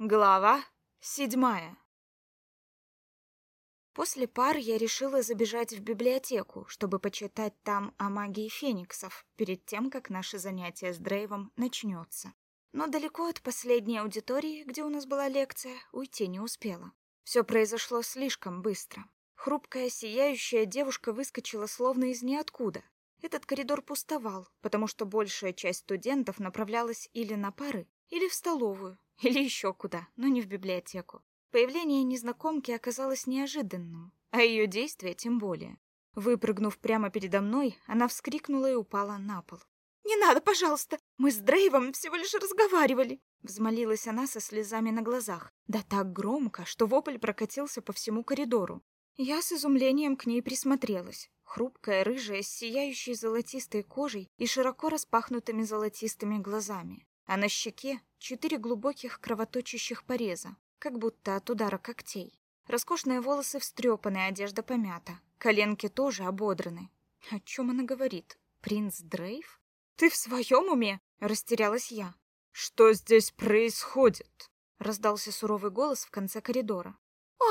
Глава седьмая. После пар я решила забежать в библиотеку, чтобы почитать там о магии фениксов перед тем, как наше занятие с Дрейвом начнется. Но далеко от последней аудитории, где у нас была лекция, уйти не успела. Все произошло слишком быстро. Хрупкая, сияющая девушка выскочила словно из ниоткуда. Этот коридор пустовал, потому что большая часть студентов направлялась или на пары, или в столовую, или еще куда, но не в библиотеку. Появление незнакомки оказалось неожиданным, а ее действия тем более. Выпрыгнув прямо передо мной, она вскрикнула и упала на пол. «Не надо, пожалуйста! Мы с Дрейвом всего лишь разговаривали!» Взмолилась она со слезами на глазах. Да так громко, что вопль прокатился по всему коридору. Я с изумлением к ней присмотрелась. Хрупкая, рыжая, с сияющей золотистой кожей и широко распахнутыми золотистыми глазами а на щеке четыре глубоких кровоточащих пореза, как будто от удара когтей. Роскошные волосы встрепаны, одежда помята. Коленки тоже ободраны. О чем она говорит? Принц Дрейв? Ты в своем уме? Растерялась я. Что здесь происходит? Раздался суровый голос в конце коридора.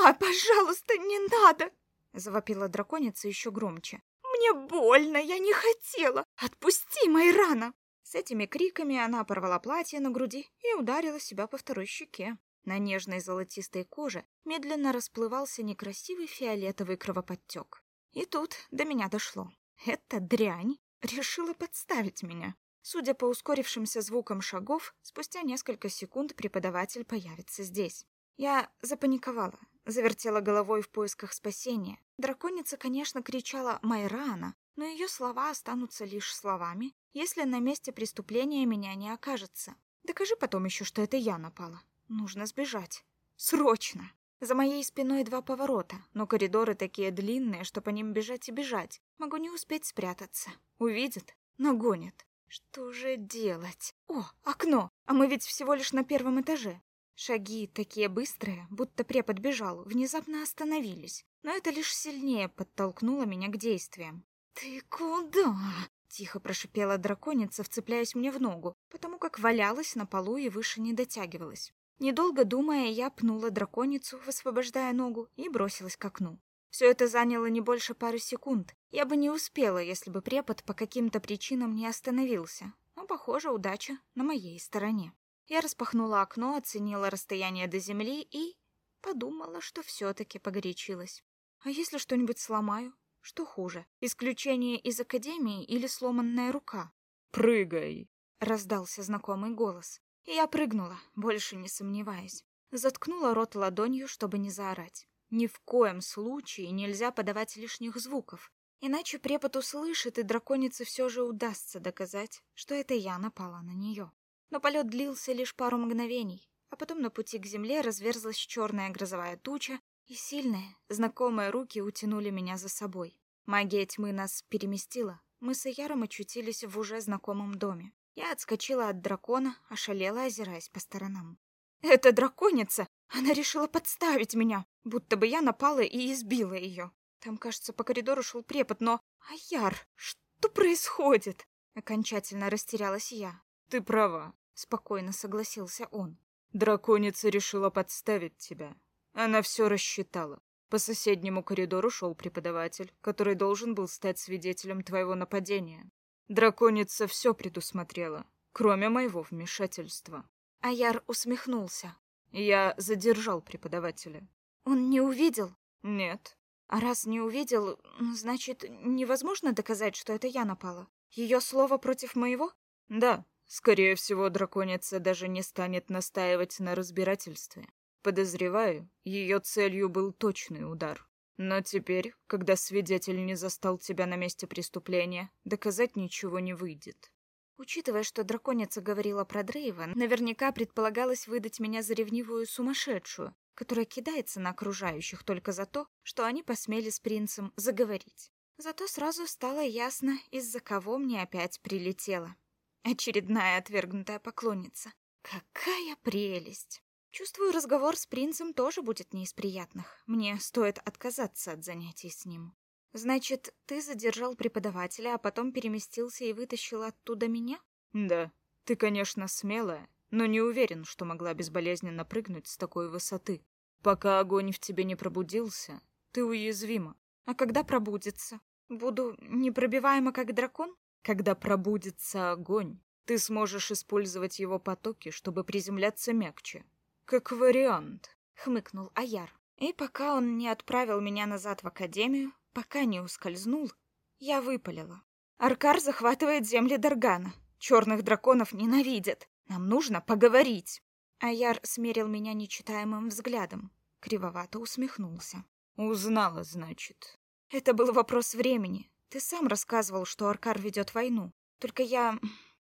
«А, пожалуйста, не надо!» Завопила драконица еще громче. «Мне больно, я не хотела! Отпусти, Майрана!» С этими криками она порвала платье на груди и ударила себя по второй щеке. На нежной золотистой коже медленно расплывался некрасивый фиолетовый кровоподтек. И тут до меня дошло. Эта дрянь решила подставить меня. Судя по ускорившимся звукам шагов, спустя несколько секунд преподаватель появится здесь. Я запаниковала, завертела головой в поисках спасения. Драконица, конечно, кричала «Майрана», но ее слова останутся лишь словами, если на месте преступления меня не окажется. Докажи потом еще, что это я напала. Нужно сбежать. Срочно! За моей спиной два поворота, но коридоры такие длинные, что по ним бежать и бежать. Могу не успеть спрятаться. Увидят, нагонят. Что же делать? О, окно! А мы ведь всего лишь на первом этаже. Шаги, такие быстрые, будто препод бежал, внезапно остановились. Но это лишь сильнее подтолкнуло меня к действиям. «Ты куда?» — тихо прошипела драконица, вцепляясь мне в ногу, потому как валялась на полу и выше не дотягивалась. Недолго думая, я пнула драконицу, высвобождая ногу, и бросилась к окну. Все это заняло не больше пары секунд. Я бы не успела, если бы препод по каким-то причинам не остановился. Но, похоже, удача на моей стороне. Я распахнула окно, оценила расстояние до земли и подумала, что все-таки погорячилась. А если что-нибудь сломаю? Что хуже, исключение из академии или сломанная рука? «Прыгай!» — раздался знакомый голос. И я прыгнула, больше не сомневаясь. Заткнула рот ладонью, чтобы не заорать. Ни в коем случае нельзя подавать лишних звуков, иначе препод услышит, и драконице все же удастся доказать, что это я напала на нее. Но полет длился лишь пару мгновений, а потом на пути к земле разверзлась черная грозовая туча, и сильные, знакомые руки утянули меня за собой. Магия тьмы нас переместила. Мы с Яром очутились в уже знакомом доме. Я отскочила от дракона, ошалела, озираясь по сторонам. «Это драконица! Она решила подставить меня, будто бы я напала и избила ее. Там, кажется, по коридору шел препод, но... Аяр, что происходит?» Окончательно растерялась я. «Ты права», — спокойно согласился он. «Драконица решила подставить тебя. Она все рассчитала. По соседнему коридору шел преподаватель, который должен был стать свидетелем твоего нападения. Драконица все предусмотрела, кроме моего вмешательства. Аяр усмехнулся. Я задержал преподавателя. Он не увидел? Нет. А раз не увидел, значит, невозможно доказать, что это я напала? Ее слово против моего? Да. Скорее всего, драконица даже не станет настаивать на разбирательстве. Подозреваю, ее целью был точный удар. Но теперь, когда свидетель не застал тебя на месте преступления, доказать ничего не выйдет. Учитывая, что драконица говорила про Дрейва, наверняка предполагалось выдать меня за ревнивую сумасшедшую, которая кидается на окружающих только за то, что они посмели с принцем заговорить. Зато сразу стало ясно, из-за кого мне опять прилетело. Очередная отвергнутая поклонница. Какая прелесть! Чувствую, разговор с принцем тоже будет не из приятных. Мне стоит отказаться от занятий с ним. Значит, ты задержал преподавателя, а потом переместился и вытащил оттуда меня? Да. Ты, конечно, смелая, но не уверен, что могла безболезненно прыгнуть с такой высоты. Пока огонь в тебе не пробудился, ты уязвима. А когда пробудится? Буду непробиваема, как дракон? Когда пробудится огонь, ты сможешь использовать его потоки, чтобы приземляться мягче. Как вариант, хмыкнул Аяр. И пока он не отправил меня назад в академию, пока не ускользнул, я выпалила. Аркар захватывает земли Даргана. Черных драконов ненавидят. Нам нужно поговорить. Аяр смерил меня нечитаемым взглядом, кривовато усмехнулся. Узнала, значит. Это был вопрос времени. Ты сам рассказывал, что Аркар ведет войну. Только я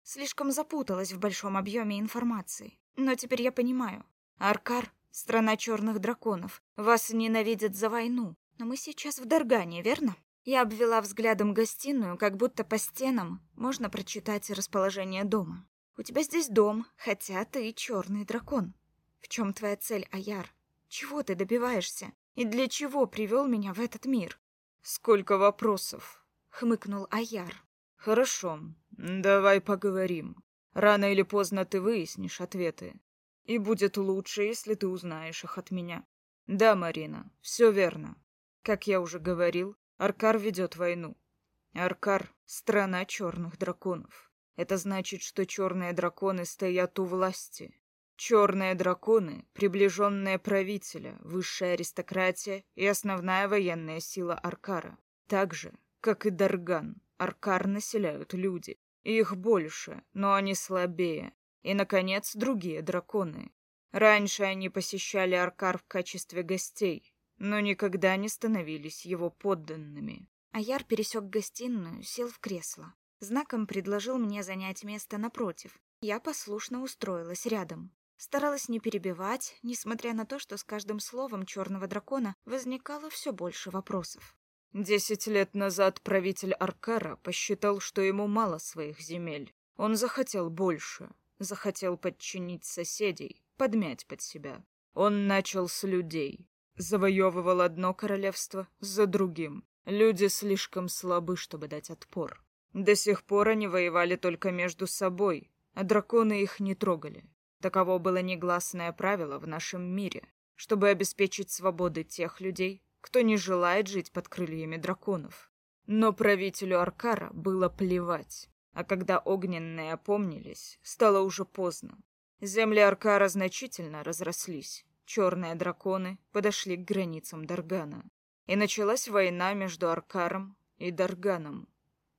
слишком запуталась в большом объеме информации. Но теперь я понимаю. Аркар — страна черных драконов. Вас ненавидят за войну. Но мы сейчас в Даргане, верно? Я обвела взглядом гостиную, как будто по стенам можно прочитать расположение дома. У тебя здесь дом, хотя ты черный дракон. В чем твоя цель, Аяр? Чего ты добиваешься? И для чего привел меня в этот мир? Сколько вопросов хмыкнул Аяр. Хорошо, давай поговорим. Рано или поздно ты выяснишь ответы. И будет лучше, если ты узнаешь их от меня. Да, Марина, все верно. Как я уже говорил, Аркар ведет войну. Аркар — страна черных драконов. Это значит, что черные драконы стоят у власти. Черные драконы — приближенные правителя, высшая аристократия и основная военная сила Аркара. Так же, как и Дарган, Аркар населяют люди. Их больше, но они слабее. И, наконец, другие драконы. Раньше они посещали Аркар в качестве гостей, но никогда не становились его подданными. Аяр пересек гостиную, сел в кресло. Знаком предложил мне занять место напротив. Я послушно устроилась рядом. Старалась не перебивать, несмотря на то, что с каждым словом черного дракона возникало все больше вопросов. Десять лет назад правитель Аркара посчитал, что ему мало своих земель. Он захотел больше, захотел подчинить соседей, подмять под себя. Он начал с людей. Завоевывал одно королевство за другим. Люди слишком слабы, чтобы дать отпор. До сих пор они воевали только между собой, а драконы их не трогали. Таково было негласное правило в нашем мире, чтобы обеспечить свободы тех людей, кто не желает жить под крыльями драконов. Но правителю Аркара было плевать. А когда огненные опомнились, стало уже поздно. Земли Аркара значительно разрослись. Черные драконы подошли к границам Даргана. И началась война между Аркаром и Дарганом.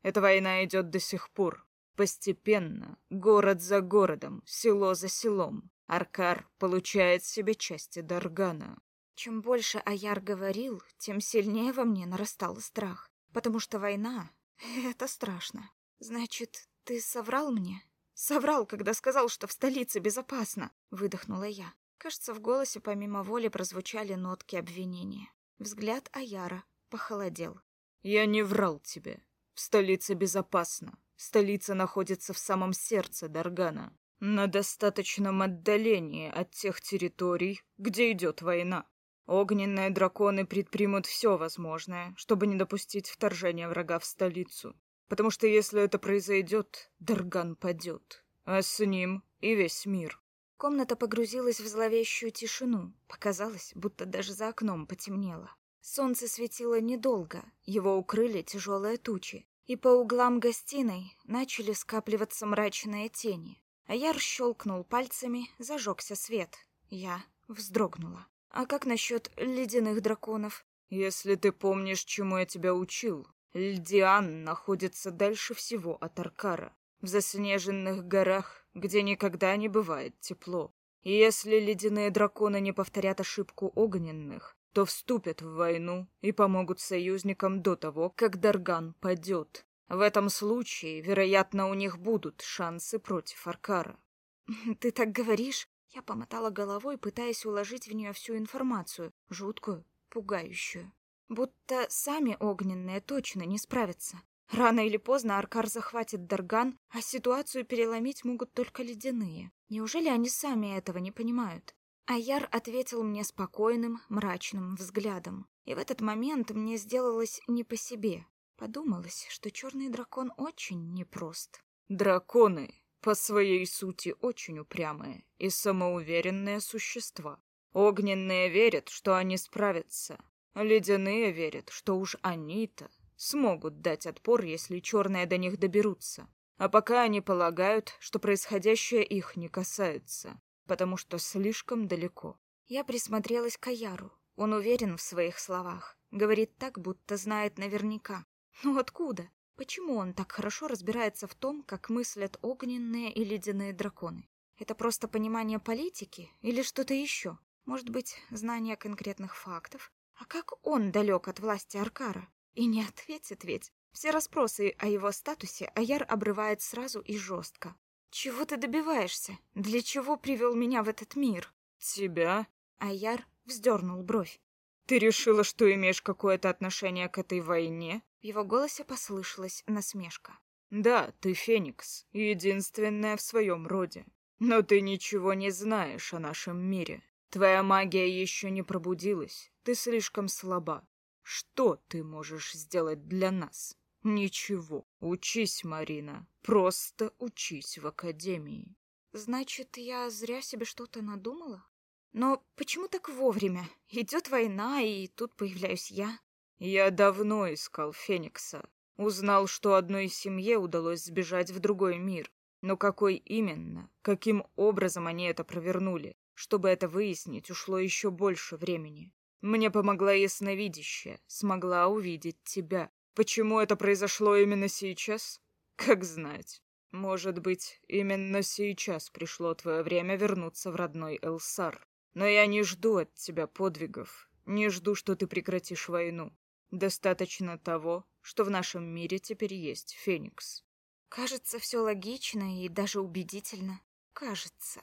Эта война идет до сих пор. Постепенно, город за городом, село за селом, Аркар получает себе части Даргана. Чем больше Аяр говорил, тем сильнее во мне нарастал страх. Потому что война — это страшно. Значит, ты соврал мне? Соврал, когда сказал, что в столице безопасно, выдохнула я. Кажется, в голосе помимо воли прозвучали нотки обвинения. Взгляд Аяра похолодел. Я не врал тебе. В столице безопасно. Столица находится в самом сердце Даргана, на достаточном отдалении от тех территорий, где идет война. Огненные драконы предпримут все возможное, чтобы не допустить вторжения врага в столицу. Потому что если это произойдет, Дарган падет, а с ним и весь мир. Комната погрузилась в зловещую тишину. Показалось, будто даже за окном потемнело. Солнце светило недолго, его укрыли тяжелые тучи, и по углам гостиной начали скапливаться мрачные тени. А я щелкнул пальцами, зажегся свет. Я вздрогнула. А как насчет ледяных драконов? Если ты помнишь, чему я тебя учил, Льдиан находится дальше всего от Аркара, в заснеженных горах, где никогда не бывает тепло. И если ледяные драконы не повторят ошибку огненных, то вступят в войну и помогут союзникам до того, как Дарган падет. В этом случае, вероятно, у них будут шансы против Аркара. Ты так говоришь? Я помотала головой, пытаясь уложить в нее всю информацию, жуткую, пугающую. Будто сами огненные точно не справятся. Рано или поздно Аркар захватит Дарган, а ситуацию переломить могут только ледяные. Неужели они сами этого не понимают? Аяр ответил мне спокойным, мрачным взглядом. И в этот момент мне сделалось не по себе. Подумалось, что черный дракон очень непрост. «Драконы по своей сути очень упрямые и самоуверенные существа. Огненные верят, что они справятся. Ледяные верят, что уж они-то смогут дать отпор, если черные до них доберутся. А пока они полагают, что происходящее их не касается, потому что слишком далеко. Я присмотрелась к Аяру. Он уверен в своих словах. Говорит так, будто знает наверняка. Но откуда? Почему он так хорошо разбирается в том, как мыслят огненные и ледяные драконы? Это просто понимание политики или что-то еще? Может быть, знание конкретных фактов? А как он далек от власти Аркара? И не ответит ведь. Все расспросы о его статусе Аяр обрывает сразу и жестко. «Чего ты добиваешься? Для чего привел меня в этот мир?» «Тебя?» Аяр вздернул бровь. «Ты решила, что имеешь какое-то отношение к этой войне?» В его голосе послышалась насмешка. «Да, ты Феникс, единственная в своем роде. Но ты ничего не знаешь о нашем мире. Твоя магия еще не пробудилась, ты слишком слаба. Что ты можешь сделать для нас? Ничего. Учись, Марина. Просто учись в академии. Значит, я зря себе что-то надумала? Но почему так вовремя? Идет война, и тут появляюсь я. Я давно искал Феникса. Узнал, что одной семье удалось сбежать в другой мир. Но какой именно? Каким образом они это провернули? Чтобы это выяснить, ушло еще больше времени. Мне помогла ясновидящая, смогла увидеть тебя. Почему это произошло именно сейчас? Как знать. Может быть, именно сейчас пришло твое время вернуться в родной Элсар. Но я не жду от тебя подвигов, не жду, что ты прекратишь войну. Достаточно того, что в нашем мире теперь есть Феникс. Кажется, все логично и даже убедительно. Кажется.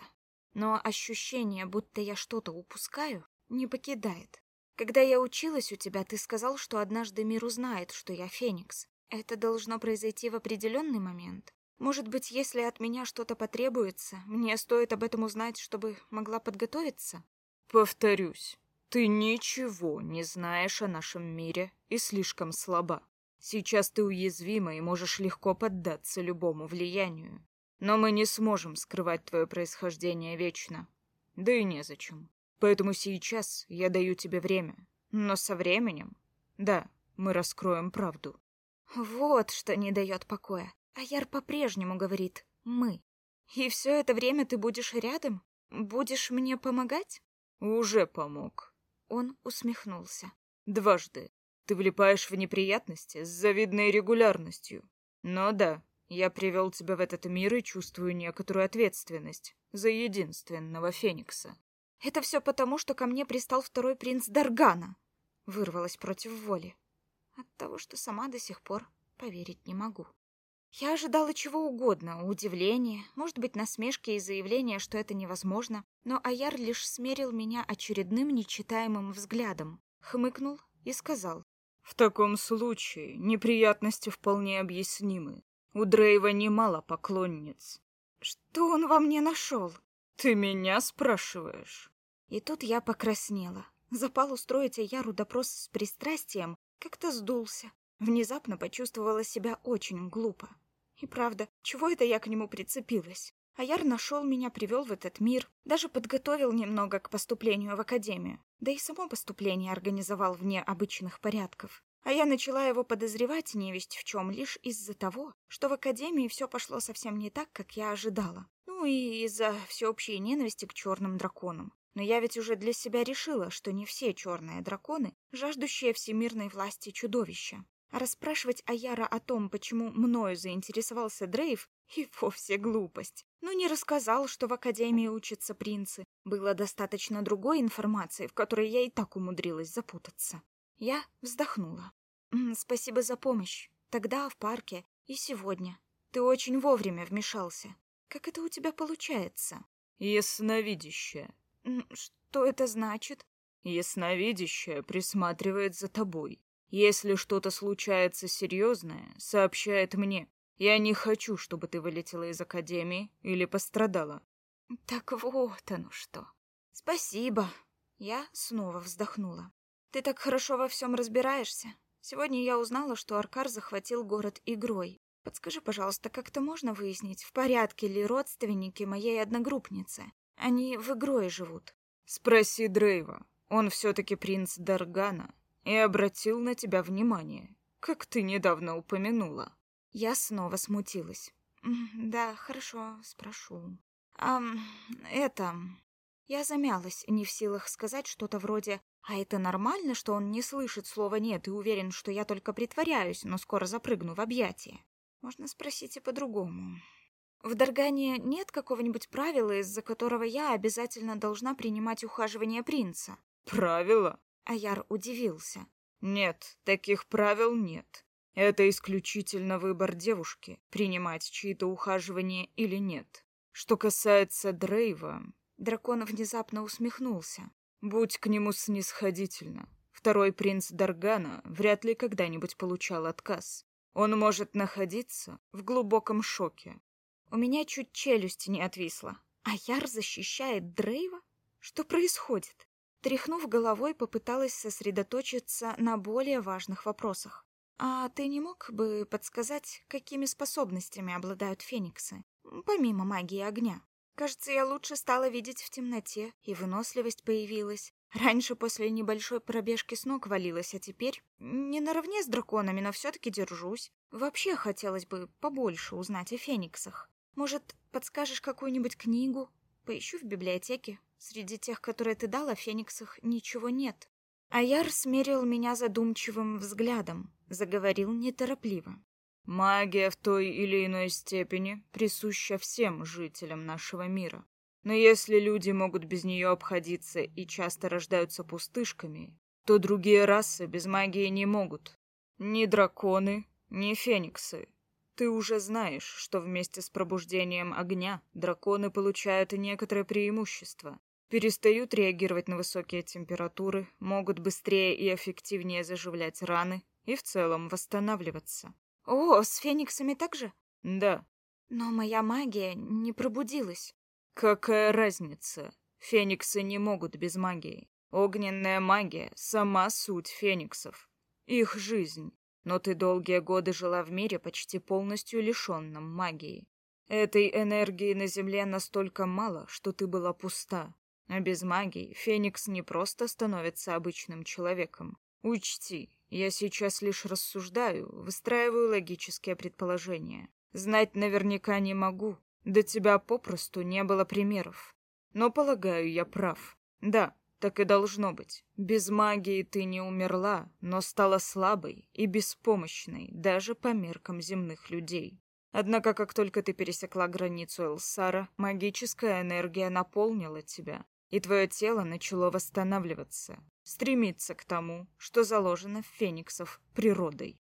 Но ощущение, будто я что-то упускаю, не покидает. Когда я училась у тебя, ты сказал, что однажды мир узнает, что я Феникс. Это должно произойти в определенный момент. Может быть, если от меня что-то потребуется, мне стоит об этом узнать, чтобы могла подготовиться? Повторюсь, ты ничего не знаешь о нашем мире и слишком слаба. Сейчас ты уязвима и можешь легко поддаться любому влиянию. Но мы не сможем скрывать твое происхождение вечно. Да и незачем. Поэтому сейчас я даю тебе время. Но со временем, да, мы раскроем правду. Вот что не дает покоя. Аяр по-прежнему говорит «мы». И все это время ты будешь рядом? Будешь мне помогать? Уже помог. Он усмехнулся. Дважды. Ты влипаешь в неприятности с завидной регулярностью. Но да, я привел тебя в этот мир и чувствую некоторую ответственность за единственного Феникса. Это все потому, что ко мне пристал второй принц Даргана. Вырвалась против воли. От того, что сама до сих пор поверить не могу. Я ожидала чего угодно, удивления, может быть, насмешки и заявления, что это невозможно, но Аяр лишь смерил меня очередным нечитаемым взглядом, хмыкнул и сказал. «В таком случае неприятности вполне объяснимы. У Дрейва немало поклонниц». «Что он во мне нашел?» «Ты меня спрашиваешь?» И тут я покраснела. Запал устроить Аяру допрос с пристрастием как-то сдулся. Внезапно почувствовала себя очень глупо. И правда, чего это я к нему прицепилась? Аяр нашел меня, привел в этот мир, даже подготовил немного к поступлению в академию. Да и само поступление организовал вне обычных порядков. А я начала его подозревать невесть в чем лишь из-за того, что в академии все пошло совсем не так, как я ожидала. И из-за всеобщей ненависти к черным драконам. Но я ведь уже для себя решила, что не все черные драконы — жаждущие всемирной власти чудовища. А расспрашивать Аяра о том, почему мною заинтересовался Дрейв, и вовсе глупость. Ну, не рассказал, что в Академии учатся принцы. Было достаточно другой информации, в которой я и так умудрилась запутаться. Я вздохнула. «Спасибо за помощь. Тогда в парке и сегодня. Ты очень вовремя вмешался. Как это у тебя получается?» «Ясновидящая». «Что это значит?» «Ясновидящая присматривает за тобой. Если что-то случается серьезное, сообщает мне. Я не хочу, чтобы ты вылетела из академии или пострадала. Так вот оно что. Спасибо. Я снова вздохнула. Ты так хорошо во всем разбираешься. Сегодня я узнала, что Аркар захватил город игрой. Подскажи, пожалуйста, как-то можно выяснить, в порядке ли родственники моей одногруппницы? Они в игрой живут. Спроси Дрейва. Он все-таки принц Даргана и обратил на тебя внимание, как ты недавно упомянула. Я снова смутилась. Да, хорошо, спрошу. А, это... Я замялась, не в силах сказать что-то вроде «А это нормально, что он не слышит слова «нет» и уверен, что я только притворяюсь, но скоро запрыгну в объятия?» Можно спросить и по-другому. В Даргане нет какого-нибудь правила, из-за которого я обязательно должна принимать ухаживание принца? Правила? Аяр удивился. Нет, таких правил нет. Это исключительно выбор девушки, принимать чьи-то ухаживания или нет. Что касается Дрейва... Дракон внезапно усмехнулся. Будь к нему снисходительно. Второй принц Даргана вряд ли когда-нибудь получал отказ. Он может находиться в глубоком шоке. У меня чуть челюсть не отвисла. А Яр защищает Дрейва? Что происходит? Тряхнув головой, попыталась сосредоточиться на более важных вопросах. А ты не мог бы подсказать, какими способностями обладают фениксы, помимо магии огня? Кажется, я лучше стала видеть в темноте, и выносливость появилась. Раньше после небольшой пробежки с ног валилась, а теперь не наравне с драконами, но все-таки держусь. Вообще хотелось бы побольше узнать о фениксах. Может, подскажешь какую-нибудь книгу? Поищу в библиотеке. Среди тех, которые ты дал о фениксах, ничего нет. Аяр смерил меня задумчивым взглядом, заговорил неторопливо. Магия в той или иной степени присуща всем жителям нашего мира. Но если люди могут без нее обходиться и часто рождаются пустышками, то другие расы без магии не могут. Ни драконы, ни фениксы. Ты уже знаешь, что вместе с пробуждением огня драконы получают и некоторые преимущества. Перестают реагировать на высокие температуры, могут быстрее и эффективнее заживлять раны и в целом восстанавливаться. О, с фениксами так же? Да. Но моя магия не пробудилась. Какая разница? Фениксы не могут без магии. Огненная магия — сама суть фениксов. Их жизнь. Но ты долгие годы жила в мире, почти полностью лишенном магии. Этой энергии на Земле настолько мало, что ты была пуста. А без магии Феникс не просто становится обычным человеком. Учти, я сейчас лишь рассуждаю, выстраиваю логические предположения. Знать наверняка не могу. До тебя попросту не было примеров. Но, полагаю, я прав. Да, так и должно быть. Без магии ты не умерла, но стала слабой и беспомощной даже по меркам земных людей. Однако, как только ты пересекла границу Элсара, магическая энергия наполнила тебя, и твое тело начало восстанавливаться стремиться к тому, что заложено в фениксов природой.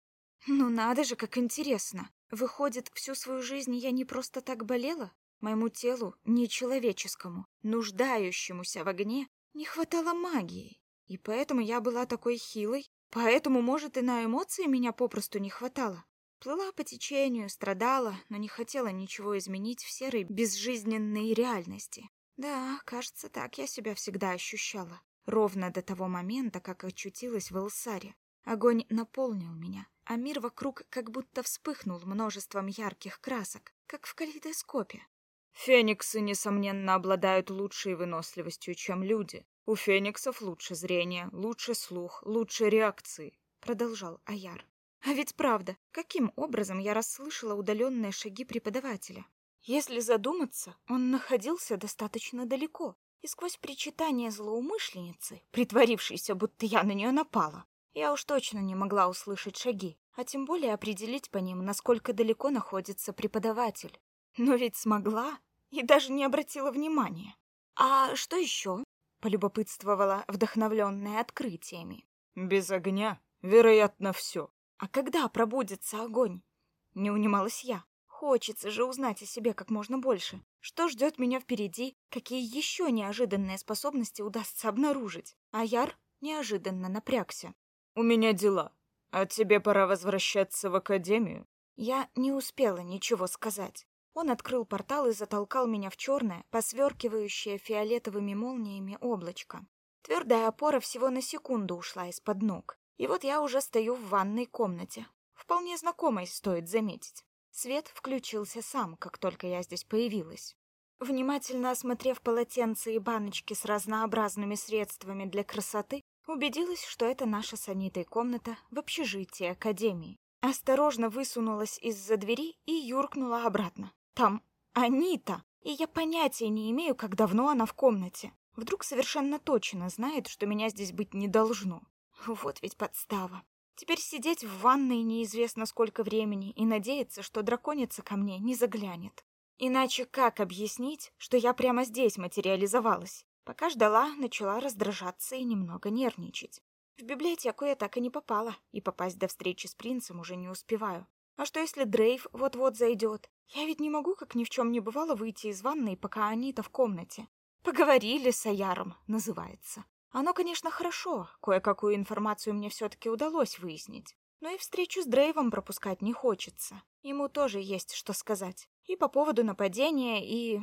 Ну надо же, как интересно. Выходит, всю свою жизнь я не просто так болела? Моему телу, нечеловеческому, нуждающемуся в огне, не хватало магии. И поэтому я была такой хилой, поэтому, может, и на эмоции меня попросту не хватало. Плыла по течению, страдала, но не хотела ничего изменить в серой безжизненной реальности. Да, кажется, так я себя всегда ощущала. Ровно до того момента, как очутилась в Элсаре. Огонь наполнил меня, а мир вокруг как будто вспыхнул множеством ярких красок, как в калейдоскопе. Фениксы, несомненно, обладают лучшей выносливостью, чем люди. У фениксов лучше зрение, лучше слух, лучше реакции, продолжал Аяр. А ведь правда, каким образом я расслышала удаленные шаги преподавателя? Если задуматься, он находился достаточно далеко, и сквозь причитание злоумышленницы, притворившейся, будто я на нее напала, я уж точно не могла услышать шаги, а тем более определить по ним, насколько далеко находится преподаватель. Но ведь смогла и даже не обратила внимания. «А что еще?» — полюбопытствовала, вдохновленная открытиями. «Без огня, вероятно, все». «А когда пробудется огонь?» — не унималась я. Хочется же узнать о себе как можно больше. Что ждет меня впереди? Какие еще неожиданные способности удастся обнаружить? А Яр неожиданно напрягся. «У меня дела. А тебе пора возвращаться в академию?» Я не успела ничего сказать. Он открыл портал и затолкал меня в черное, посверкивающее фиолетовыми молниями облачко. Твердая опора всего на секунду ушла из-под ног. И вот я уже стою в ванной комнате. Вполне знакомой, стоит заметить. Свет включился сам, как только я здесь появилась. Внимательно осмотрев полотенца и баночки с разнообразными средствами для красоты, убедилась, что это наша с Анитой комната в общежитии Академии. Осторожно высунулась из-за двери и юркнула обратно. Там Анита, и я понятия не имею, как давно она в комнате. Вдруг совершенно точно знает, что меня здесь быть не должно. Вот ведь подстава. Теперь сидеть в ванной неизвестно сколько времени и надеяться, что драконица ко мне не заглянет. Иначе как объяснить, что я прямо здесь материализовалась? Пока ждала, начала раздражаться и немного нервничать. В библиотеку я так и не попала, и попасть до встречи с принцем уже не успеваю. А что если Дрейв вот-вот зайдет? Я ведь не могу, как ни в чем не бывало, выйти из ванной, пока Анита в комнате. Поговорили с Аяром, называется. Оно, конечно, хорошо, кое-какую информацию мне все-таки удалось выяснить. Но и встречу с Дрейвом пропускать не хочется. Ему тоже есть что сказать. И по поводу нападения, и...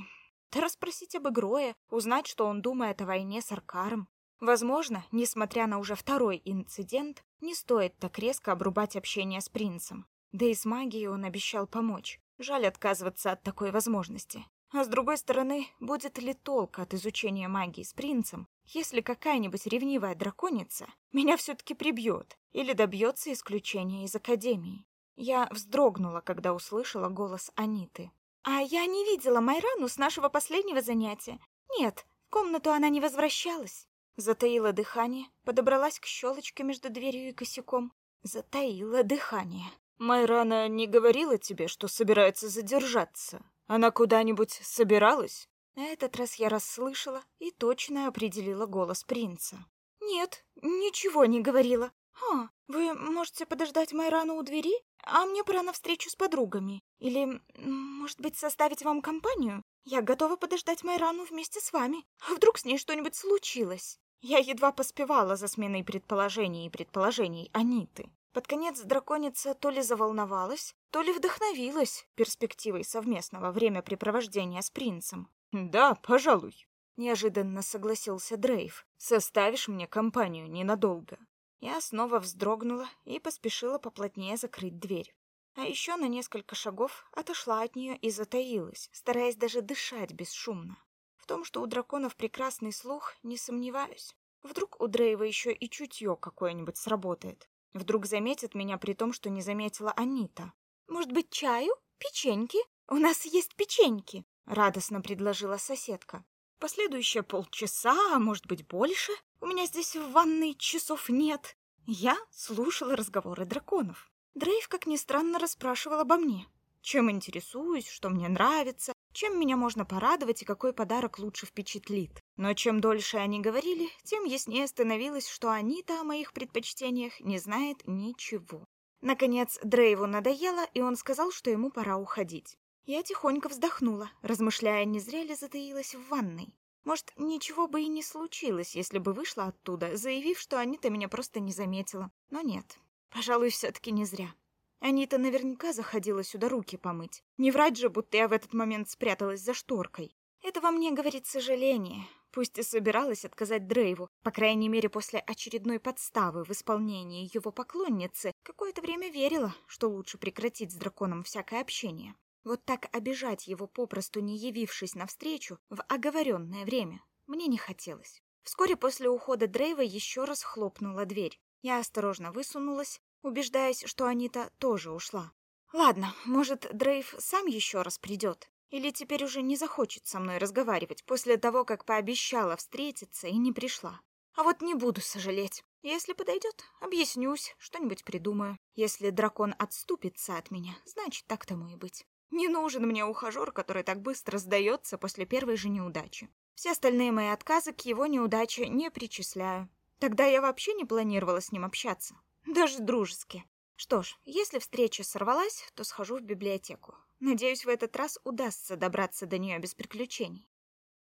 Да расспросить об Игрое, узнать, что он думает о войне с Аркаром. Возможно, несмотря на уже второй инцидент, не стоит так резко обрубать общение с принцем. Да и с магией он обещал помочь. Жаль отказываться от такой возможности. А с другой стороны, будет ли толк от изучения магии с принцем, если какая-нибудь ревнивая драконица меня все-таки прибьет или добьется исключения из Академии? Я вздрогнула, когда услышала голос Аниты. «А я не видела Майрану с нашего последнего занятия. Нет, в комнату она не возвращалась». Затаила дыхание, подобралась к щелочке между дверью и косяком. Затаила дыхание. «Майрана не говорила тебе, что собирается задержаться? Она куда-нибудь собиралась?» На этот раз я расслышала и точно определила голос принца. «Нет, ничего не говорила. А, вы можете подождать Майрану у двери, а мне пора на встречу с подругами. Или, может быть, составить вам компанию? Я готова подождать Майрану вместе с вами. А вдруг с ней что-нибудь случилось?» Я едва поспевала за сменой предположений и предположений Аниты. Под конец драконица то ли заволновалась, то ли вдохновилась перспективой совместного времяпрепровождения с принцем. «Да, пожалуй», — неожиданно согласился Дрейв. «Составишь мне компанию ненадолго». Я снова вздрогнула и поспешила поплотнее закрыть дверь. А еще на несколько шагов отошла от нее и затаилась, стараясь даже дышать бесшумно. В том, что у драконов прекрасный слух, не сомневаюсь. Вдруг у Дрейва еще и чутье какое-нибудь сработает. Вдруг заметит меня при том, что не заметила Анита. «Может быть, чаю? Печеньки? У нас есть печеньки!» — радостно предложила соседка. Последующие полчаса, а может быть больше, у меня здесь в ванной часов нет. Я слушала разговоры драконов. Дрейв, как ни странно, расспрашивал обо мне. Чем интересуюсь, что мне нравится, чем меня можно порадовать и какой подарок лучше впечатлит. Но чем дольше они говорили, тем яснее становилось, что Анита о моих предпочтениях не знает ничего. Наконец, Дрейву надоело, и он сказал, что ему пора уходить. Я тихонько вздохнула, размышляя, не зря ли затаилась в ванной. Может, ничего бы и не случилось, если бы вышла оттуда, заявив, что Анита меня просто не заметила. Но нет, пожалуй, все-таки не зря. Анита наверняка заходила сюда руки помыть. Не врать же, будто я в этот момент спряталась за шторкой. Это во мне говорит сожаление. Пусть и собиралась отказать Дрейву, по крайней мере, после очередной подставы в исполнении его поклонницы, какое-то время верила, что лучше прекратить с драконом всякое общение. Вот так обижать его попросту не явившись навстречу в оговоренное время мне не хотелось. Вскоре после ухода Дрейва еще раз хлопнула дверь. Я осторожно высунулась убеждаясь, что Анита тоже ушла. Ладно, может, Дрейв сам еще раз придет. Или теперь уже не захочет со мной разговаривать после того, как пообещала встретиться и не пришла. А вот не буду сожалеть. Если подойдет, объяснюсь, что-нибудь придумаю. Если дракон отступится от меня, значит, так тому и быть. Не нужен мне ухажер, который так быстро сдается после первой же неудачи. Все остальные мои отказы к его неудаче не причисляю. Тогда я вообще не планировала с ним общаться. Даже дружески. Что ж, если встреча сорвалась, то схожу в библиотеку. Надеюсь, в этот раз удастся добраться до нее без приключений.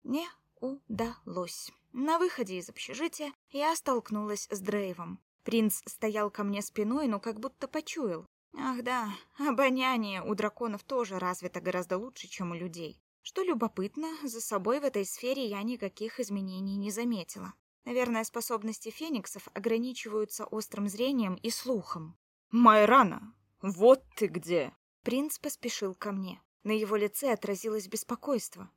Не удалось. На выходе из общежития я столкнулась с Дрейвом. Принц стоял ко мне спиной, но как будто почуял. Ах да, обоняние у драконов тоже развито гораздо лучше, чем у людей. Что любопытно, за собой в этой сфере я никаких изменений не заметила. Наверное, способности фениксов ограничиваются острым зрением и слухом. «Майрана, вот ты где!» Принц поспешил ко мне. На его лице отразилось беспокойство.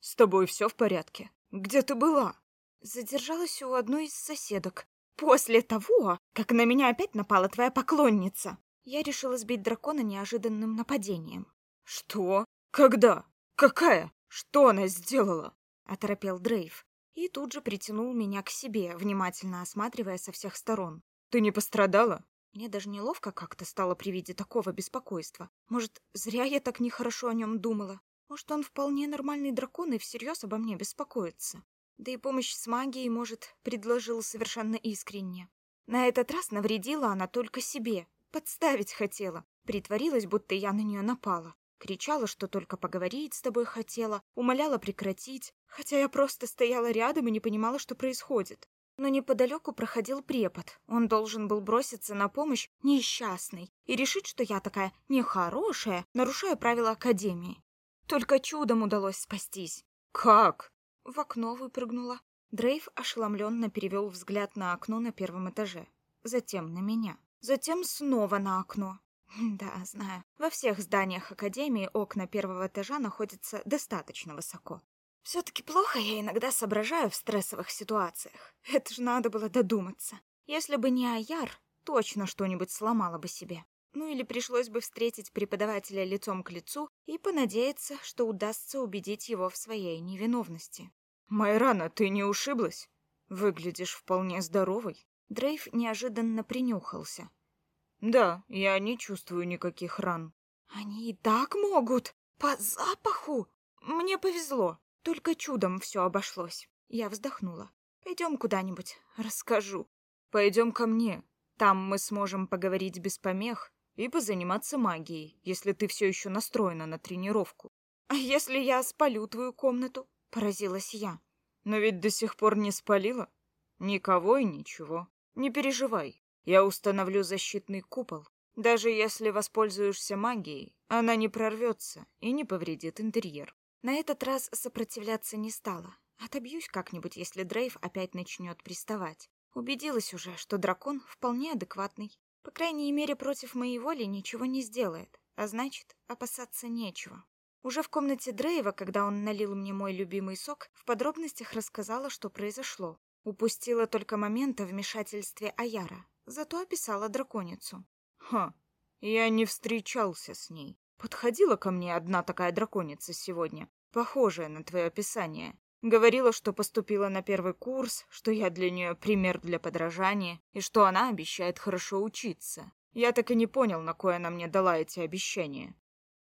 «С тобой все в порядке? Где ты была?» Задержалась у одной из соседок. «После того, как на меня опять напала твоя поклонница!» Я решила сбить дракона неожиданным нападением. «Что? Когда? Какая? Что она сделала?» — оторопел Дрейв. И тут же притянул меня к себе, внимательно осматривая со всех сторон. «Ты не пострадала?» Мне даже неловко как-то стало при виде такого беспокойства. Может, зря я так нехорошо о нем думала? Может, он вполне нормальный дракон и всерьез обо мне беспокоится? Да и помощь с магией, может, предложил совершенно искренне. На этот раз навредила она только себе. Подставить хотела. Притворилась, будто я на нее напала. Кричала, что только поговорить с тобой хотела, умоляла прекратить, хотя я просто стояла рядом и не понимала, что происходит. Но неподалеку проходил препод. Он должен был броситься на помощь несчастной и решить, что я такая нехорошая, нарушаю правила Академии. Только чудом удалось спастись. «Как?» В окно выпрыгнула. Дрейв ошеломленно перевел взгляд на окно на первом этаже. Затем на меня. Затем снова на окно. Да, знаю. Во всех зданиях Академии окна первого этажа находятся достаточно высоко. Все-таки плохо я иногда соображаю в стрессовых ситуациях. Это же надо было додуматься. Если бы не Аяр, точно что-нибудь сломала бы себе. Ну или пришлось бы встретить преподавателя лицом к лицу и понадеяться, что удастся убедить его в своей невиновности. «Майрана, ты не ушиблась? Выглядишь вполне здоровой». Дрейв неожиданно принюхался. «Да, я не чувствую никаких ран». «Они и так могут! По запаху! Мне повезло, только чудом все обошлось». Я вздохнула. «Пойдем куда-нибудь, расскажу». «Пойдем ко мне. Там мы сможем поговорить без помех и позаниматься магией, если ты все еще настроена на тренировку. А если я спалю твою комнату? Поразилась я. Но ведь до сих пор не спалила. Никого и ничего. Не переживай. Я установлю защитный купол. Даже если воспользуешься магией, она не прорвется и не повредит интерьер. На этот раз сопротивляться не стала. Отобьюсь как-нибудь, если Дрейв опять начнет приставать. Убедилась уже, что дракон вполне адекватный. По крайней мере, против моей воли ничего не сделает, а значит, опасаться нечего. Уже в комнате Дрейва, когда он налил мне мой любимый сок, в подробностях рассказала, что произошло. Упустила только момент о вмешательстве Аяра, зато описала драконицу. «Ха, я не встречался с ней. Подходила ко мне одна такая драконица сегодня, похожая на твое описание. Говорила, что поступила на первый курс, что я для нее пример для подражания, и что она обещает хорошо учиться. Я так и не понял, на кое она мне дала эти обещания.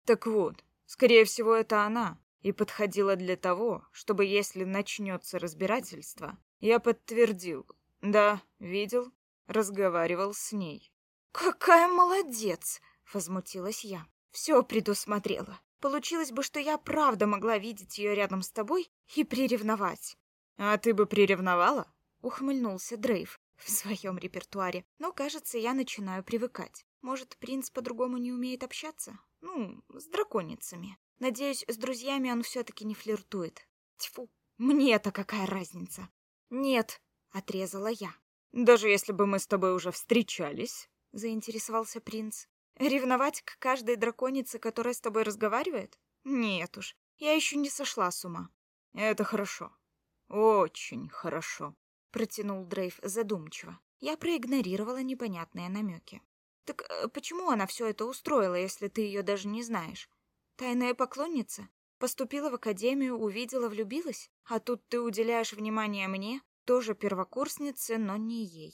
Так вот, скорее всего, это она, и подходила для того, чтобы, если начнется разбирательство, я подтвердил. Да, видел, разговаривал с ней. «Какая молодец!» — возмутилась я. «Все предусмотрела. Получилось бы, что я правда могла видеть ее рядом с тобой и приревновать. А ты бы приревновала? Ухмыльнулся Дрейв в своем репертуаре. Но, кажется, я начинаю привыкать. Может, принц по-другому не умеет общаться? Ну, с драконицами. Надеюсь, с друзьями он все-таки не флиртует. Тьфу, мне-то какая разница? Нет, отрезала я. Даже если бы мы с тобой уже встречались, заинтересовался принц. Ревновать к каждой драконице, которая с тобой разговаривает? Нет уж, я еще не сошла с ума. Это хорошо. Очень хорошо, протянул Дрейв задумчиво. Я проигнорировала непонятные намеки. Так э, почему она все это устроила, если ты ее даже не знаешь? Тайная поклонница? Поступила в академию, увидела, влюбилась? А тут ты уделяешь внимание мне, тоже первокурснице, но не ей.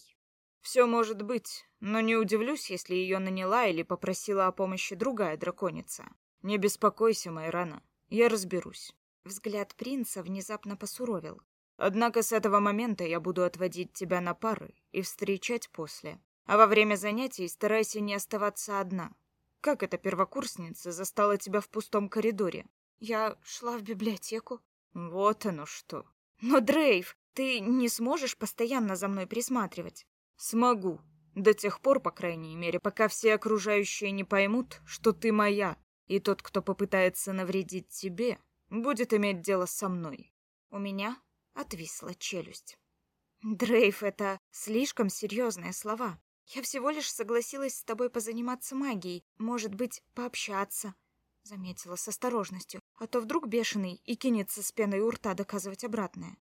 Все может быть, но не удивлюсь, если ее наняла или попросила о помощи другая драконица. Не беспокойся, Майрана, я разберусь. Взгляд принца внезапно посуровил. Однако с этого момента я буду отводить тебя на пары и встречать после. А во время занятий старайся не оставаться одна. Как эта первокурсница застала тебя в пустом коридоре? Я шла в библиотеку. Вот оно что. Но, Дрейв, ты не сможешь постоянно за мной присматривать. Смогу. До тех пор, по крайней мере, пока все окружающие не поймут, что ты моя, и тот, кто попытается навредить тебе, будет иметь дело со мной. У меня отвисла челюсть. Дрейф, это слишком серьезные слова. Я всего лишь согласилась с тобой позаниматься магией, может быть, пообщаться. Заметила с осторожностью, а то вдруг бешеный и кинется с пеной у рта доказывать обратное.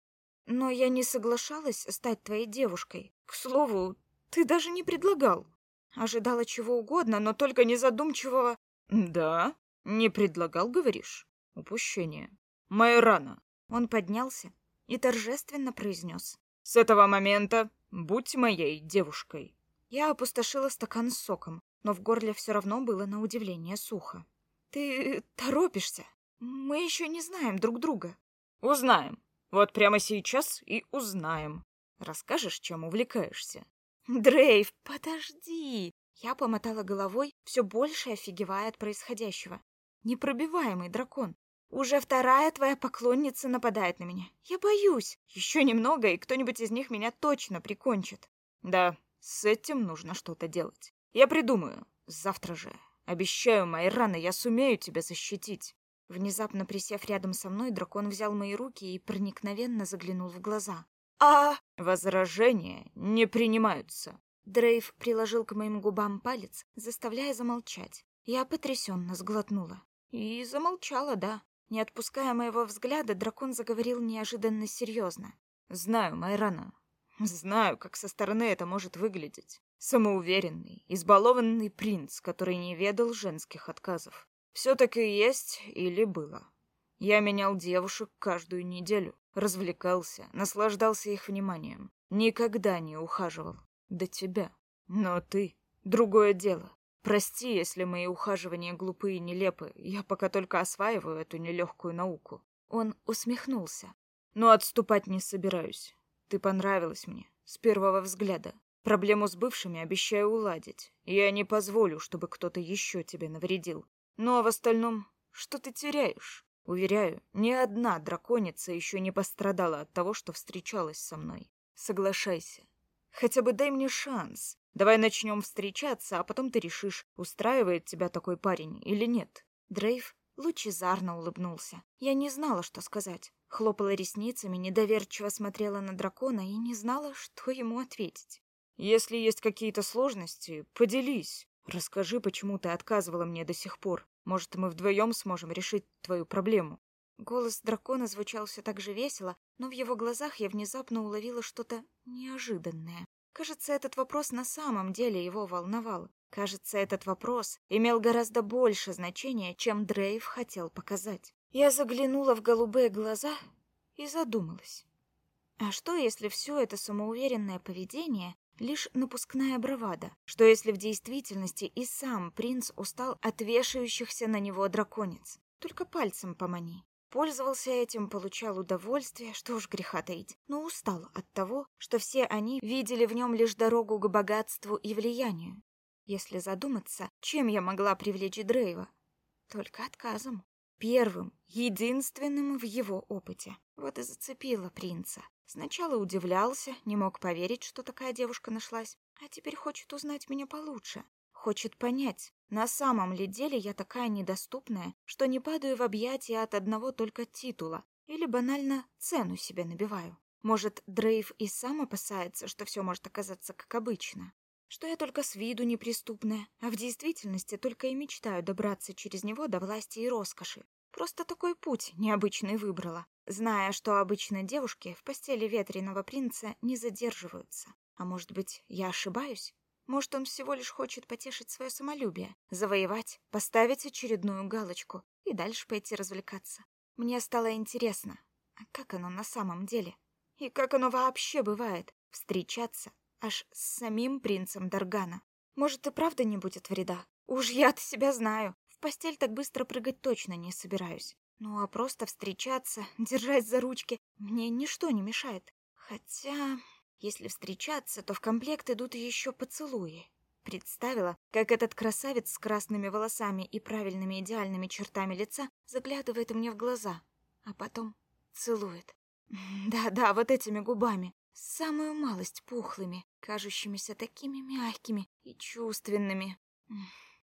Но я не соглашалась стать твоей девушкой. К слову, ты даже не предлагал. Ожидала чего угодно, но только не задумчивого... Да, не предлагал, говоришь? Упущение. Майрана. Он поднялся и торжественно произнес. С этого момента будь моей девушкой. Я опустошила стакан с соком, но в горле все равно было на удивление сухо. Ты торопишься. Мы еще не знаем друг друга. Узнаем. Вот прямо сейчас и узнаем. Расскажешь, чем увлекаешься? Дрейв, подожди. Я помотала головой, все больше офигевая от происходящего. Непробиваемый дракон. Уже вторая твоя поклонница нападает на меня. Я боюсь. Еще немного, и кто-нибудь из них меня точно прикончит. Да, с этим нужно что-то делать. Я придумаю. Завтра же. Обещаю, мои раны, я сумею тебя защитить. Внезапно присев рядом со мной, дракон взял мои руки и проникновенно заглянул в глаза. «А...» «Возражения не принимаются». Дрейв приложил к моим губам палец, заставляя замолчать. Я потрясенно сглотнула. И замолчала, да. Не отпуская моего взгляда, дракон заговорил неожиданно серьезно. «Знаю, Майрана, знаю, как со стороны это может выглядеть. Самоуверенный, избалованный принц, который не ведал женских отказов. Все так и есть или было. Я менял девушек каждую неделю, развлекался, наслаждался их вниманием. Никогда не ухаживал. До тебя. Но ты — другое дело. Прости, если мои ухаживания глупые и нелепы. Я пока только осваиваю эту нелегкую науку. Он усмехнулся. Но отступать не собираюсь. Ты понравилась мне. С первого взгляда. Проблему с бывшими обещаю уладить. Я не позволю, чтобы кто-то еще тебе навредил. Ну а в остальном, что ты теряешь? Уверяю, ни одна драконица еще не пострадала от того, что встречалась со мной. Соглашайся. Хотя бы дай мне шанс. Давай начнем встречаться, а потом ты решишь, устраивает тебя такой парень или нет. Дрейв лучезарно улыбнулся. Я не знала, что сказать. Хлопала ресницами, недоверчиво смотрела на дракона и не знала, что ему ответить. Если есть какие-то сложности, поделись. Расскажи, почему ты отказывала мне до сих пор. Может, мы вдвоем сможем решить твою проблему. Голос дракона звучал все так же весело, но в его глазах я внезапно уловила что-то неожиданное. Кажется, этот вопрос на самом деле его волновал. Кажется, этот вопрос имел гораздо больше значения, чем Дрейв хотел показать. Я заглянула в голубые глаза и задумалась. А что, если все это самоуверенное поведение лишь напускная бравада. Что если в действительности и сам принц устал от вешающихся на него драконец? Только пальцем помани. Пользовался этим, получал удовольствие, что уж греха таить, но устал от того, что все они видели в нем лишь дорогу к богатству и влиянию. Если задуматься, чем я могла привлечь Дрейва? Только отказом. Первым, единственным в его опыте. Вот и зацепила принца. Сначала удивлялся, не мог поверить, что такая девушка нашлась, а теперь хочет узнать меня получше. Хочет понять, на самом ли деле я такая недоступная, что не падаю в объятия от одного только титула, или банально цену себе набиваю. Может, Дрейв и сам опасается, что все может оказаться как обычно. Что я только с виду неприступная, а в действительности только и мечтаю добраться через него до власти и роскоши. Просто такой путь необычный выбрала, зная, что обычно девушки в постели ветреного принца не задерживаются. А может быть, я ошибаюсь? Может, он всего лишь хочет потешить свое самолюбие, завоевать, поставить очередную галочку и дальше пойти развлекаться. Мне стало интересно, а как оно на самом деле? И как оно вообще бывает встречаться аж с самим принцем Даргана? Может, и правда не будет вреда? Уж я-то себя знаю постель так быстро прыгать точно не собираюсь. Ну а просто встречаться, держать за ручки мне ничто не мешает. Хотя, если встречаться, то в комплект идут еще поцелуи. Представила, как этот красавец с красными волосами и правильными идеальными чертами лица заглядывает мне в глаза, а потом целует. Да-да, вот этими губами, самую малость пухлыми, кажущимися такими мягкими и чувственными.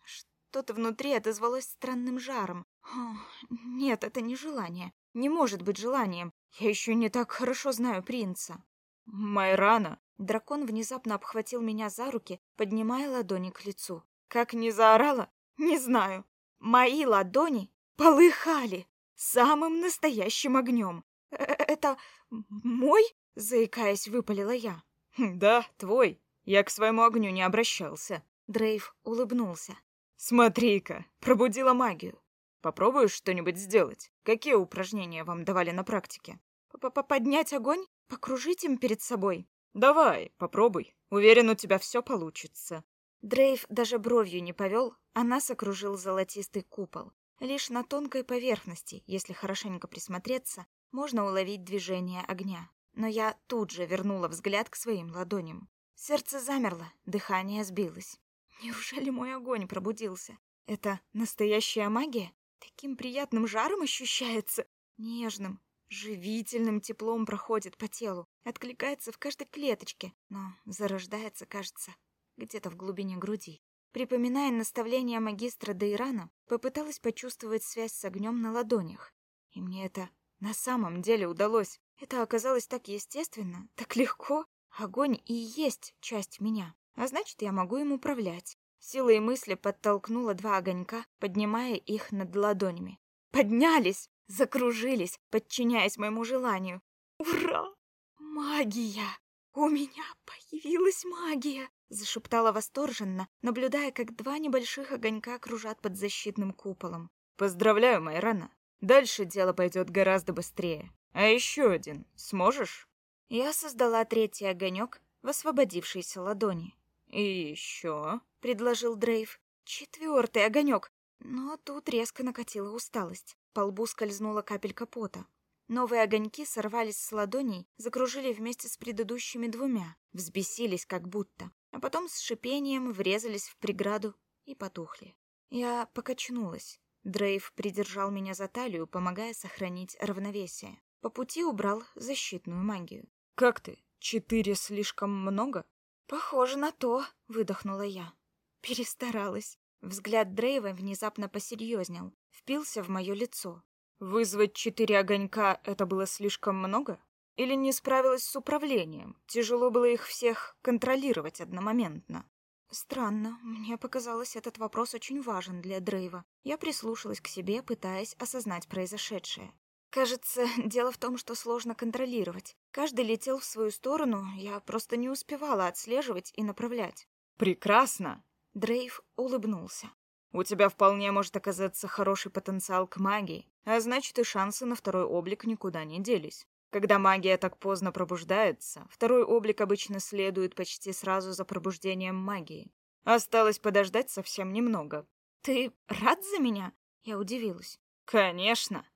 Что-то внутри отозвалось странным жаром. О, нет, это не желание. Не может быть желанием. Я еще не так хорошо знаю принца. Майрана, Дракон внезапно обхватил меня за руки, поднимая ладони к лицу. Как не заорала, не знаю. Мои ладони полыхали самым настоящим огнем. «Э, «Это мой?» — заикаясь, выпалила я. «Хм, «Да, твой. Я к своему огню не обращался». Дрейв улыбнулся. «Смотри-ка, пробудила магию. Попробуешь что-нибудь сделать? Какие упражнения вам давали на практике?» П -п «Поднять огонь? Покружить им перед собой?» «Давай, попробуй. Уверен, у тебя все получится». Дрейв даже бровью не повел, а нас окружил золотистый купол. Лишь на тонкой поверхности, если хорошенько присмотреться, можно уловить движение огня. Но я тут же вернула взгляд к своим ладоням. Сердце замерло, дыхание сбилось. Неужели мой огонь пробудился? Это настоящая магия? Таким приятным жаром ощущается, нежным, живительным теплом проходит по телу, откликается в каждой клеточке, но зарождается, кажется, где-то в глубине груди. Припоминая наставления магистра Дейрана, попыталась почувствовать связь с огнем на ладонях. И мне это на самом деле удалось. Это оказалось так естественно, так легко. Огонь и есть часть меня, а значит, я могу им управлять. Силой мысли подтолкнула два огонька, поднимая их над ладонями. Поднялись, закружились, подчиняясь моему желанию. Ура! Магия! У меня появилась магия! зашептала восторженно, наблюдая, как два небольших огонька кружат под защитным куполом. Поздравляю, Майрана. Дальше дело пойдет гораздо быстрее. А еще один сможешь? Я создала третий огонек в освободившейся ладони. И еще, предложил Дрейв. Четвертый огонек. Но тут резко накатила усталость. По лбу скользнула капелька пота. Новые огоньки сорвались с ладоней, закружили вместе с предыдущими двумя, взбесились как будто а потом с шипением врезались в преграду и потухли. Я покачнулась. Дрейв придержал меня за талию, помогая сохранить равновесие. По пути убрал защитную магию. «Как ты? Четыре слишком много?» «Похоже на то», — выдохнула я. Перестаралась. Взгляд Дрейва внезапно посерьезнел, впился в мое лицо. «Вызвать четыре огонька — это было слишком много?» Или не справилась с управлением? Тяжело было их всех контролировать одномоментно. Странно, мне показалось, этот вопрос очень важен для Дрейва. Я прислушалась к себе, пытаясь осознать произошедшее. Кажется, дело в том, что сложно контролировать. Каждый летел в свою сторону, я просто не успевала отслеживать и направлять. Прекрасно. Дрейв улыбнулся. У тебя вполне может оказаться хороший потенциал к магии, а значит и шансы на второй облик никуда не делись. Когда магия так поздно пробуждается, второй облик обычно следует почти сразу за пробуждением магии. Осталось подождать совсем немного. «Ты рад за меня?» Я удивилась. «Конечно!»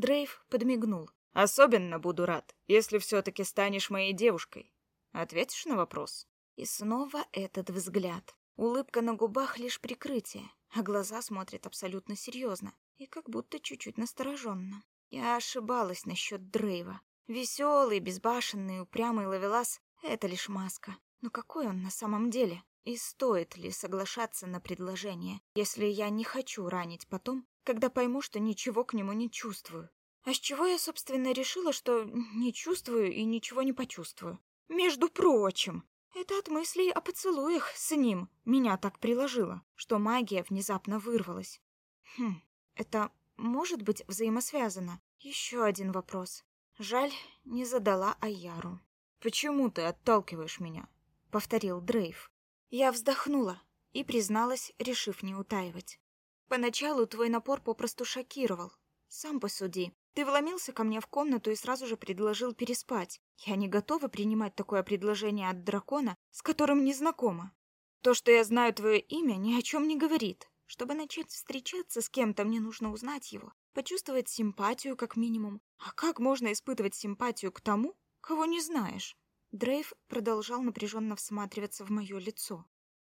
Дрейв подмигнул. «Особенно буду рад, если все-таки станешь моей девушкой. Ответишь на вопрос?» И снова этот взгляд. Улыбка на губах лишь прикрытие, а глаза смотрят абсолютно серьезно и как будто чуть-чуть настороженно. Я ошибалась насчет Дрейва. Веселый, безбашенный, упрямый ловелас — это лишь маска. Но какой он на самом деле? И стоит ли соглашаться на предложение, если я не хочу ранить потом, когда пойму, что ничего к нему не чувствую? А с чего я, собственно, решила, что не чувствую и ничего не почувствую? Между прочим, это от мыслей о поцелуях с ним меня так приложило, что магия внезапно вырвалась. Хм, это может быть взаимосвязано? Еще один вопрос. Жаль, не задала Аяру. «Почему ты отталкиваешь меня?» — повторил Дрейв. Я вздохнула и призналась, решив не утаивать. «Поначалу твой напор попросту шокировал. Сам посуди. Ты вломился ко мне в комнату и сразу же предложил переспать. Я не готова принимать такое предложение от дракона, с которым не знакома. То, что я знаю твое имя, ни о чем не говорит. Чтобы начать встречаться с кем-то, мне нужно узнать его почувствовать симпатию как минимум. А как можно испытывать симпатию к тому, кого не знаешь? Дрейв продолжал напряженно всматриваться в мое лицо.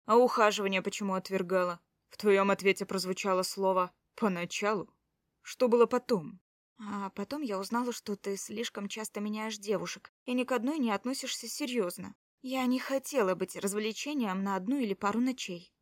А ухаживание почему отвергала? В твоем ответе прозвучало слово «поначалу». Что было потом? А потом я узнала, что ты слишком часто меняешь девушек и ни к одной не относишься серьезно. Я не хотела быть развлечением на одну или пару ночей.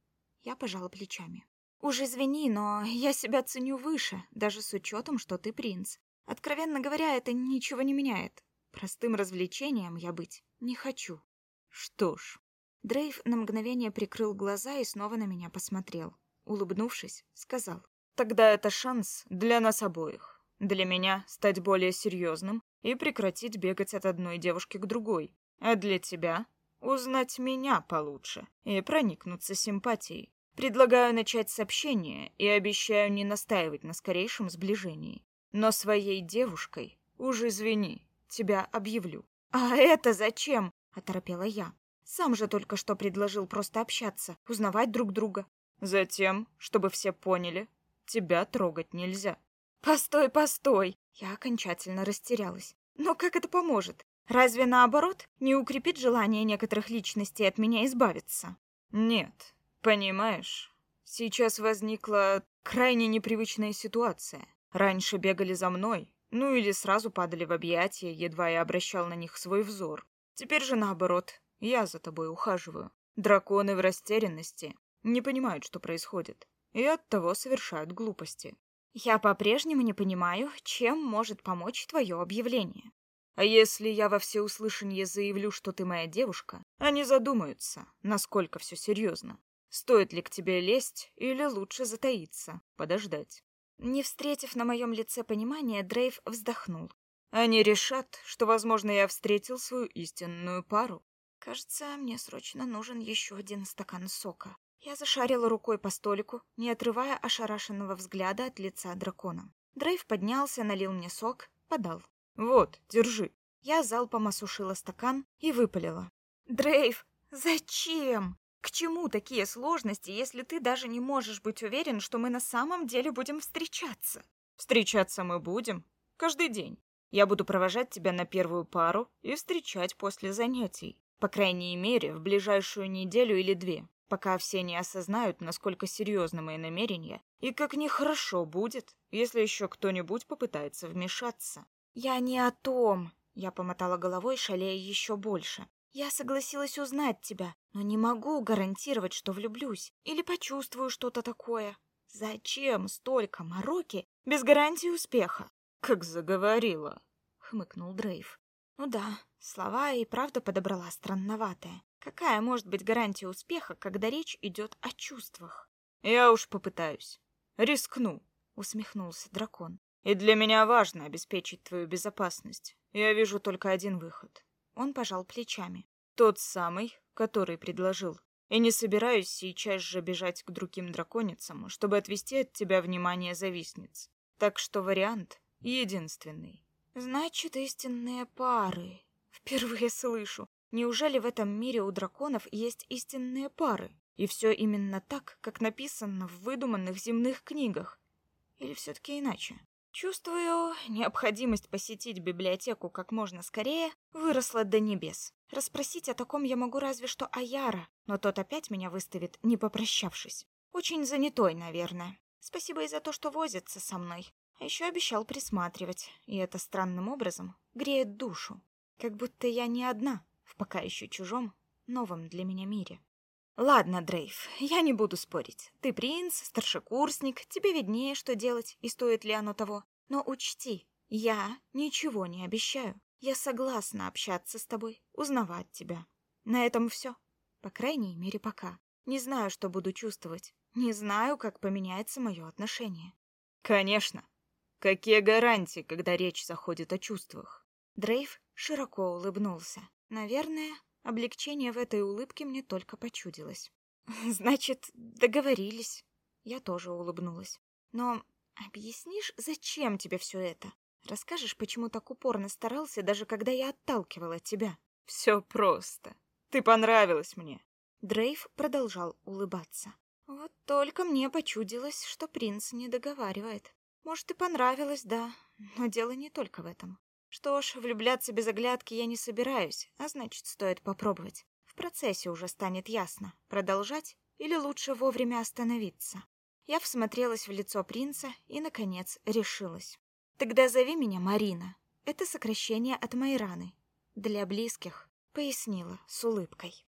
Я пожала плечами. Уж извини, но я себя ценю выше, даже с учетом, что ты принц. Откровенно говоря, это ничего не меняет. Простым развлечением я быть не хочу. Что ж. Дрейв на мгновение прикрыл глаза и снова на меня посмотрел. Улыбнувшись, сказал. Тогда это шанс для нас обоих. Для меня стать более серьезным и прекратить бегать от одной девушки к другой. А для тебя узнать меня получше и проникнуться симпатией. Предлагаю начать с общения и обещаю не настаивать на скорейшем сближении. Но своей девушкой, уж извини, тебя объявлю. «А это зачем?» — оторопела я. «Сам же только что предложил просто общаться, узнавать друг друга». «Затем, чтобы все поняли, тебя трогать нельзя». «Постой, постой!» Я окончательно растерялась. «Но как это поможет? Разве наоборот не укрепит желание некоторых личностей от меня избавиться?» «Нет, Понимаешь, сейчас возникла крайне непривычная ситуация. Раньше бегали за мной, ну или сразу падали в объятия, едва я обращал на них свой взор. Теперь же наоборот, я за тобой ухаживаю. Драконы в растерянности, не понимают, что происходит, и оттого совершают глупости. Я по-прежнему не понимаю, чем может помочь твое объявление. А если я во всеуслышание заявлю, что ты моя девушка, они задумаются, насколько все серьезно. Стоит ли к тебе лезть или лучше затаиться, подождать? Не встретив на моем лице понимания, Дрейв вздохнул. Они решат, что, возможно, я встретил свою истинную пару. Кажется, мне срочно нужен еще один стакан сока. Я зашарила рукой по столику, не отрывая ошарашенного взгляда от лица дракона. Дрейв поднялся, налил мне сок, подал. «Вот, держи». Я залпом осушила стакан и выпалила. «Дрейв, зачем?» К чему такие сложности, если ты даже не можешь быть уверен, что мы на самом деле будем встречаться? Встречаться мы будем. Каждый день. Я буду провожать тебя на первую пару и встречать после занятий. По крайней мере, в ближайшую неделю или две, пока все не осознают, насколько серьезны мои намерения, и как нехорошо будет, если еще кто-нибудь попытается вмешаться. «Я не о том!» Я помотала головой, шалея еще больше. Я согласилась узнать тебя, но не могу гарантировать, что влюблюсь или почувствую что-то такое. Зачем столько мороки без гарантии успеха? Как заговорила, хмыкнул Дрейв. Ну да, слова и правда подобрала странноватые. Какая может быть гарантия успеха, когда речь идет о чувствах? Я уж попытаюсь. Рискну, усмехнулся дракон. И для меня важно обеспечить твою безопасность. Я вижу только один выход. Он пожал плечами. Тот самый, который предложил. И не собираюсь сейчас же бежать к другим драконицам, чтобы отвести от тебя внимание завистниц. Так что вариант единственный. Значит, истинные пары. Впервые слышу. Неужели в этом мире у драконов есть истинные пары? И все именно так, как написано в выдуманных земных книгах? Или все-таки иначе? Чувствую, необходимость посетить библиотеку как можно скорее выросла до небес. Расспросить о таком я могу разве что Аяра, но тот опять меня выставит, не попрощавшись. Очень занятой, наверное. Спасибо и за то, что возится со мной. А еще обещал присматривать, и это странным образом греет душу. Как будто я не одна в пока еще чужом, новом для меня мире. Ладно, Дрейв, я не буду спорить. Ты принц, старшекурсник, тебе виднее, что делать и стоит ли оно того. Но учти, я ничего не обещаю. Я согласна общаться с тобой, узнавать тебя. На этом все. По крайней мере, пока. Не знаю, что буду чувствовать. Не знаю, как поменяется мое отношение. Конечно. Какие гарантии, когда речь заходит о чувствах? Дрейв широко улыбнулся. Наверное, Облегчение в этой улыбке мне только почудилось. Значит, договорились. Я тоже улыбнулась. Но объяснишь, зачем тебе все это? Расскажешь, почему так упорно старался, даже когда я отталкивала тебя? Все просто. Ты понравилась мне. Дрейв продолжал улыбаться. Вот только мне почудилось, что принц не договаривает. Может, и понравилось, да, но дело не только в этом. Что ж, влюбляться без оглядки я не собираюсь, а значит, стоит попробовать. В процессе уже станет ясно, продолжать или лучше вовремя остановиться. Я всмотрелась в лицо принца и, наконец, решилась. «Тогда зови меня Марина. Это сокращение от Майраны. Для близких», — пояснила с улыбкой.